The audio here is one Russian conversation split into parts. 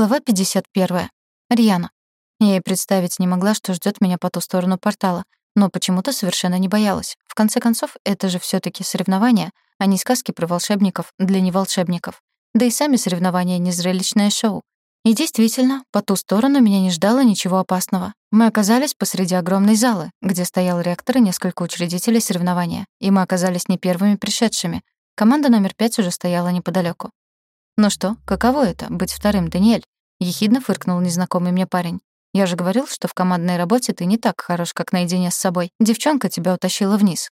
Глава 51. Рьяна. Я и представить не могла, что ждёт меня по ту сторону портала, но почему-то совершенно не боялась. В конце концов, это же всё-таки соревнования, а не сказки про волшебников для неволшебников. Да и сами соревнования — не зрелищное шоу. И действительно, по ту сторону меня не ждало ничего опасного. Мы оказались посреди огромной залы, где стоял ректор и несколько учредителей соревнования, и мы оказались не первыми пришедшими. Команда номер пять уже стояла неподалёку. «Ну что, каково это — быть вторым, Даниэль?» — ехидно фыркнул незнакомый мне парень. «Я же говорил, что в командной работе ты не так хорош, как наедине с собой. Девчонка тебя утащила вниз».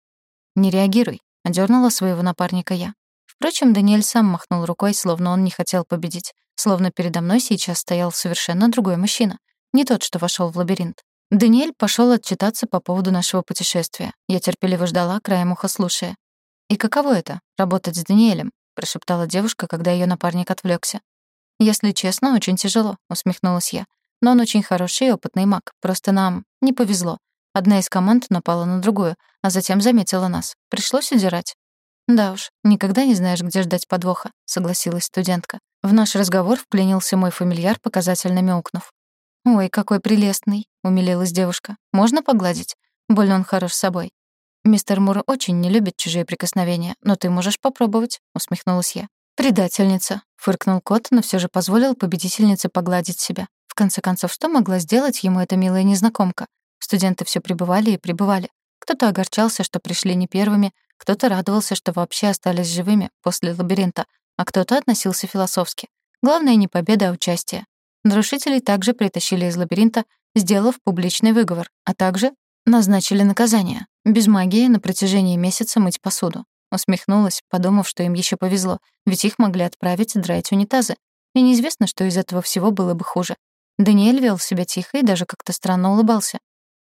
«Не реагируй», — одернула своего напарника я. Впрочем, Даниэль сам махнул рукой, словно он не хотел победить. Словно передо мной сейчас стоял совершенно другой мужчина. Не тот, что вошел в лабиринт. Даниэль пошел отчитаться по поводу нашего путешествия. Я терпеливо ждала, краем уха слушая. «И каково это — работать с Даниэлем?» — прошептала девушка, когда ее напарник отвлекся. «Если честно, очень тяжело», — усмехнулась я. «Но он очень хороший и опытный маг. Просто нам не повезло. Одна из команд напала на другую, а затем заметила нас. Пришлось удирать». «Да уж, никогда не знаешь, где ждать подвоха», — согласилась студентка. В наш разговор вклинился мой фамильяр, показательно мяукнув. «Ой, какой прелестный», — умилилась девушка. «Можно погладить? Больно он хорош собой». «Мистер Мур очень не любит чужие прикосновения, но ты можешь попробовать», — усмехнулась я. «Предательница», — фыркнул кот, но все же позволил победительнице погладить себя. В конце концов, что могла сделать ему эта милая незнакомка? Студенты все прибывали и прибывали. Кто-то огорчался, что пришли не первыми, кто-то радовался, что вообще остались живыми после лабиринта, а кто-то относился философски. Главное не победа, а участие. Нарушителей также притащили из лабиринта, сделав публичный выговор, а также назначили наказание. Без магии на протяжении месяца мыть посуду. Усмехнулась, подумав, что им еще повезло, ведь их могли отправить драть унитазы. И неизвестно, что из этого всего было бы хуже. Даниэль вел себя тихо и даже как-то странно улыбался.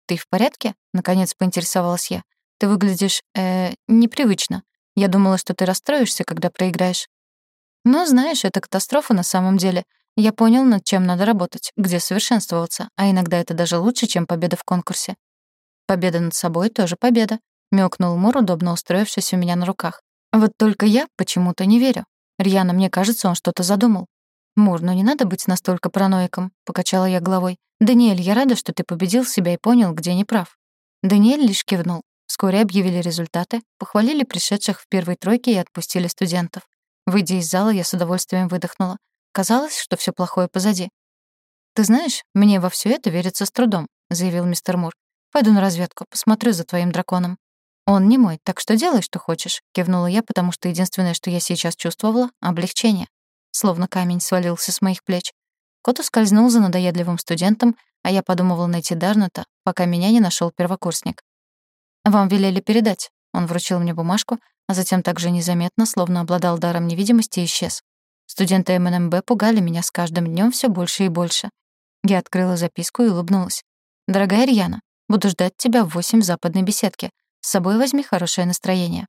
«Ты в порядке?» — наконец поинтересовалась я. «Ты выглядишь, э, непривычно. Я думала, что ты расстроишься, когда проиграешь». «Ну, знаешь, это катастрофа на самом деле. Я понял, над чем надо работать, где совершенствоваться, а иногда это даже лучше, чем победа в конкурсе. Победа над собой тоже победа, мёкнул Мур, удобно устроившись у меня на руках. Вот только я почему-то не верю. Рьяно, мне кажется, он что-то задумал. Мур, ну не надо быть настолько параноиком, покачала я головой. Даниэль, я рада, что ты победил себя и понял, где не прав. Даниэль лишь кивнул. Вскоре объявили результаты, похвалили пришедших в первой тройке и отпустили студентов. Выйдя из зала, я с удовольствием выдохнула. Казалось, что всё плохое позади. «Ты знаешь, мне во всё это верится с трудом», — заявил мистер Мур. Пойду на разведку, посмотрю за твоим драконом». «Он не мой, так что делай, что хочешь», — кивнула я, потому что единственное, что я сейчас чувствовала — облегчение. Словно камень свалился с моих плеч. Кот ускользнул за надоедливым студентом, а я подумывала найти Дарната, пока меня не нашел первокурсник. «Вам велели передать». Он вручил мне бумажку, а затем также незаметно, словно обладал даром невидимости, исчез. Студенты МНМБ пугали меня с каждым днем все больше и больше. Я открыла записку и улыбнулась. «Дорогая Рьяна, Буду ждать тебя в восемь в западной беседке. С собой возьми хорошее настроение.